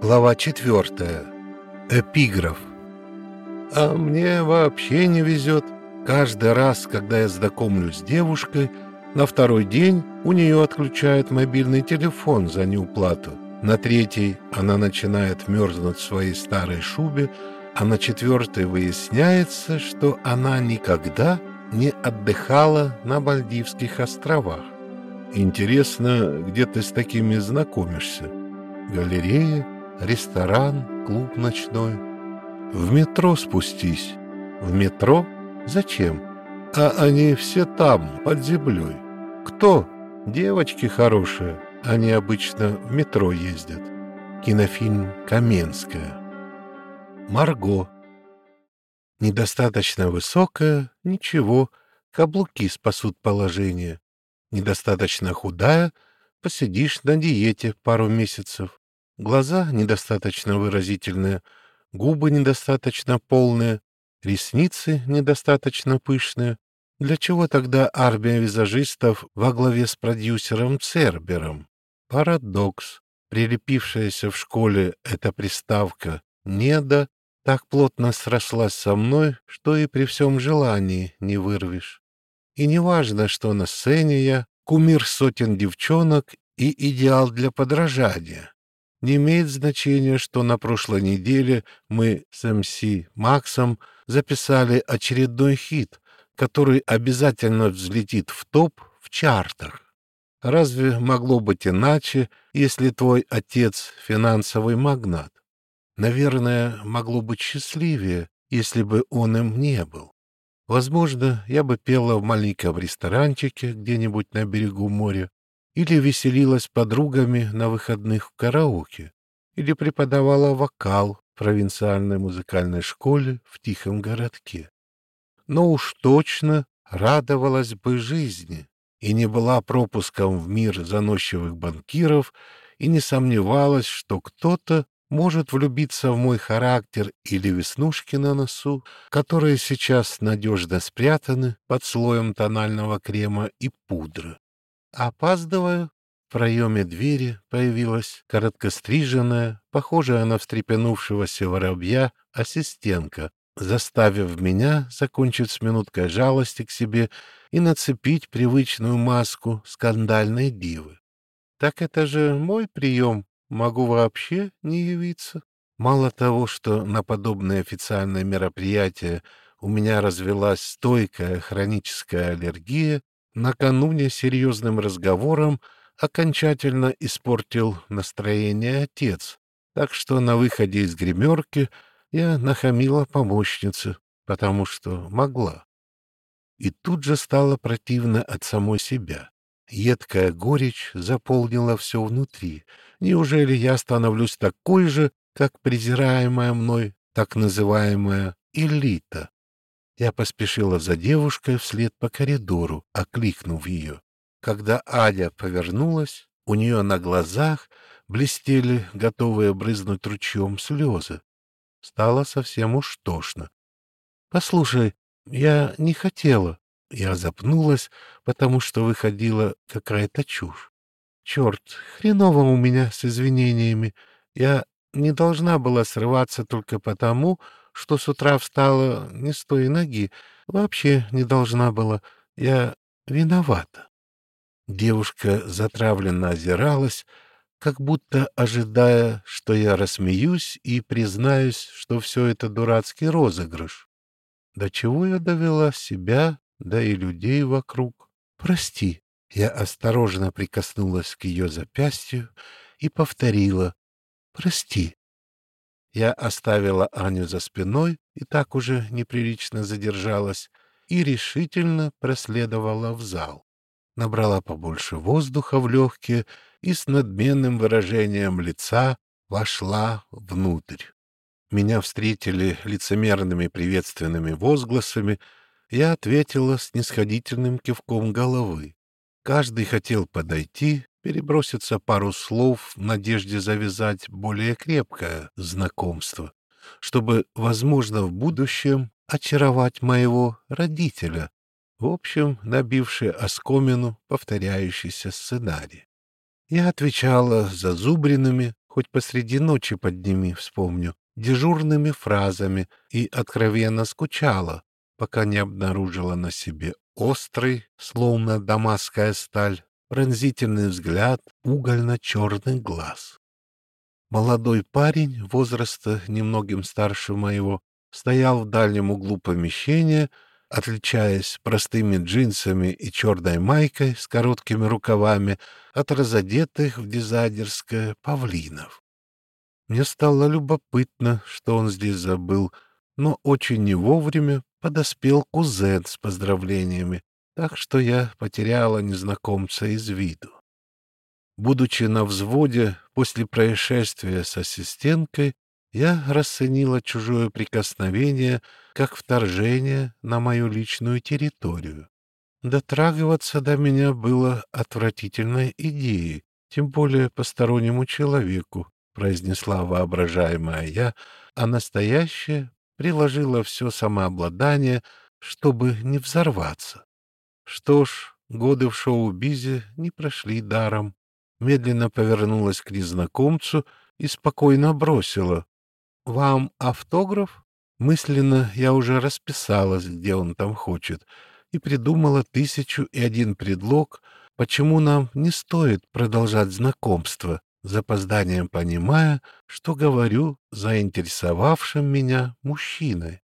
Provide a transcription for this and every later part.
Глава четвертая. Эпиграф. А мне вообще не везет. Каждый раз, когда я знакомлюсь с девушкой, на второй день у нее отключают мобильный телефон за неуплату. На третий она начинает мерзнуть в своей старой шубе, а на четвертой выясняется, что она никогда не отдыхала на Мальдивских островах. Интересно, где ты с такими знакомишься? Галерея, ресторан, клуб ночной. В метро спустись. В метро? Зачем? А они все там, под землей. Кто? Девочки хорошие. Они обычно в метро ездят. Кинофильм «Каменская». Марго. Недостаточно высокая, ничего, каблуки спасут положение. Недостаточно худая, посидишь на диете пару месяцев. Глаза недостаточно выразительные, губы недостаточно полные, ресницы недостаточно пышные. Для чего тогда армия визажистов во главе с продюсером Цербером? Парадокс. Прилепившаяся в школе эта приставка «неда» так плотно срослась со мной, что и при всем желании не вырвешь. И не важно, что на сцене я кумир сотен девчонок и идеал для подражания. Не имеет значения, что на прошлой неделе мы с МС Максом записали очередной хит, который обязательно взлетит в топ в чартах. Разве могло быть иначе, если твой отец финансовый магнат? Наверное, могло быть счастливее, если бы он им не был. Возможно, я бы пела в маленьком ресторанчике где-нибудь на берегу моря, или веселилась подругами на выходных в караоке, или преподавала вокал в провинциальной музыкальной школе в тихом городке. Но уж точно радовалась бы жизни и не была пропуском в мир заносчивых банкиров и не сомневалась, что кто-то может влюбиться в мой характер или веснушки на носу, которые сейчас надежно спрятаны под слоем тонального крема и пудры. Опаздываю. В проеме двери появилась короткостриженная, похожая на встрепенувшегося воробья, ассистентка, заставив меня закончить с минуткой жалости к себе и нацепить привычную маску скандальной дивы. Так это же мой прием могу вообще не явиться. Мало того, что на подобное официальное мероприятие у меня развелась стойкая хроническая аллергия, накануне серьезным разговором окончательно испортил настроение отец, так что на выходе из гримерки я нахамила помощнице, потому что могла. И тут же стало противно от самой себя. Едкая горечь заполнила все внутри. Неужели я становлюсь такой же, как презираемая мной так называемая элита? Я поспешила за девушкой вслед по коридору, окликнув ее. Когда Аля повернулась, у нее на глазах блестели, готовые брызнуть ручьем слезы. Стало совсем уж тошно. — Послушай, я не хотела, я запнулась, потому что выходила какая-то чушь. Черт, хреново у меня с извинениями. Я не должна была срываться только потому, что с утра встала не с той ноги. Вообще не должна была. Я виновата. Девушка затравленно озиралась, как будто ожидая, что я рассмеюсь и признаюсь, что все это дурацкий розыгрыш. До чего я довела себя да и людей вокруг. Прости. Я осторожно прикоснулась к ее запястью и повторила «Прости». Я оставила Аню за спиной и так уже неприлично задержалась и решительно проследовала в зал. Набрала побольше воздуха в легкие и с надменным выражением лица вошла внутрь. Меня встретили лицемерными приветственными возгласами, я ответила с нисходительным кивком головы. Каждый хотел подойти, переброситься пару слов в надежде завязать более крепкое знакомство, чтобы, возможно, в будущем очаровать моего родителя, в общем, набивший оскомину повторяющийся сценарий. Я отвечала зазубренными, хоть посреди ночи подними, вспомню, дежурными фразами и откровенно скучала, пока не обнаружила на себе острый, словно дамасская сталь, пронзительный взгляд угольно-черный глаз. Молодой парень, возраста немногим старше моего, стоял в дальнем углу помещения, отличаясь простыми джинсами и черной майкой с короткими рукавами от разодетых в дизайнерское павлинов. Мне стало любопытно, что он здесь забыл, но очень не вовремя подоспел кузен с поздравлениями, так что я потеряла незнакомца из виду. Будучи на взводе после происшествия с ассистенткой, я расценила чужое прикосновение как вторжение на мою личную территорию. Дотрагиваться до меня было отвратительной идеей, тем более постороннему человеку, произнесла воображаемая я, а настоящее приложила все самообладание, чтобы не взорваться. Что ж, годы в шоу-бизе не прошли даром. Медленно повернулась к незнакомцу и спокойно бросила. «Вам автограф?» Мысленно я уже расписалась, где он там хочет, и придумала тысячу и один предлог, почему нам не стоит продолжать знакомство, запозданием понимая, что говорю заинтересовавшим меня мужчиной.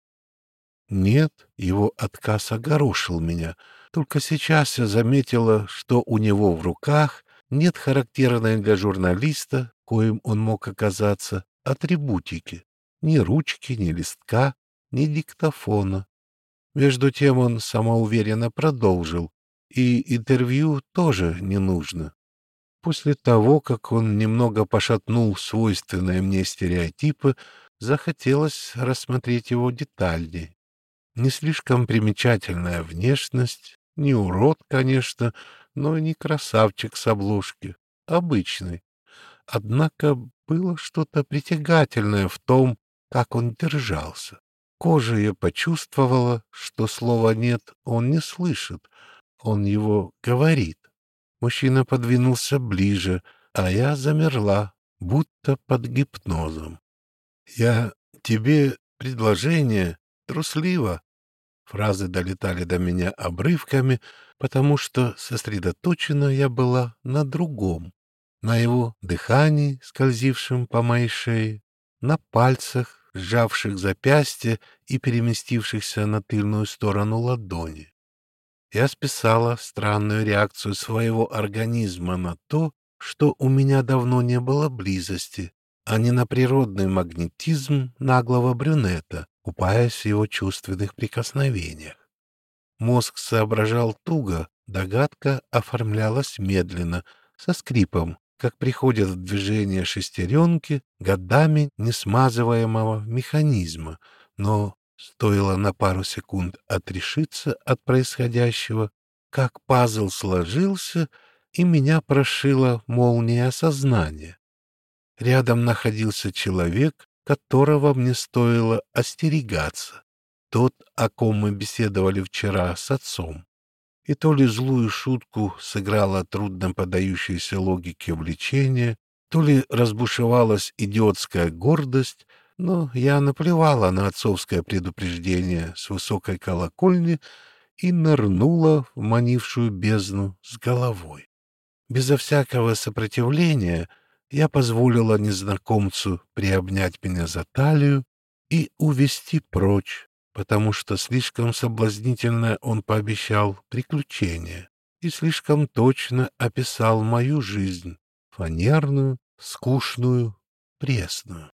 Нет, его отказ огорошил меня. Только сейчас я заметила, что у него в руках нет характерной для журналиста, коим он мог оказаться, атрибутики. Ни ручки, ни листка, ни диктофона. Между тем он самоуверенно продолжил. И интервью тоже не нужно. После того, как он немного пошатнул свойственные мне стереотипы, захотелось рассмотреть его детальнее. Не слишком примечательная внешность, не урод, конечно, но не красавчик с обложки, обычный. Однако было что-то притягательное в том, как он держался. Кожа я почувствовала, что слова «нет» он не слышит, он его говорит. Мужчина подвинулся ближе, а я замерла, будто под гипнозом. «Я тебе предложение трусливо». Фразы долетали до меня обрывками, потому что сосредоточена я была на другом, на его дыхании, скользившем по моей шее, на пальцах, сжавших запястье и переместившихся на тыльную сторону ладони. Я списала странную реакцию своего организма на то, что у меня давно не было близости, а не на природный магнетизм наглого брюнета, купаясь в его чувственных прикосновениях. Мозг соображал туго, догадка оформлялась медленно, со скрипом, как приходят в движение шестеренки годами несмазываемого механизма, но стоило на пару секунд отрешиться от происходящего, как пазл сложился, и меня прошила молния осознания. Рядом находился человек, которого мне стоило остерегаться, тот, о ком мы беседовали вчера с отцом и то ли злую шутку сыграла трудно подающейся логике влечение, то ли разбушевалась идиотская гордость, но я наплевала на отцовское предупреждение с высокой колокольни и нырнула в манившую бездну с головой. Безо всякого сопротивления я позволила незнакомцу приобнять меня за талию и увести прочь, потому что слишком соблазнительно он пообещал приключения и слишком точно описал мою жизнь, фанерную, скучную, пресную.